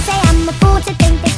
say I'm a fool to think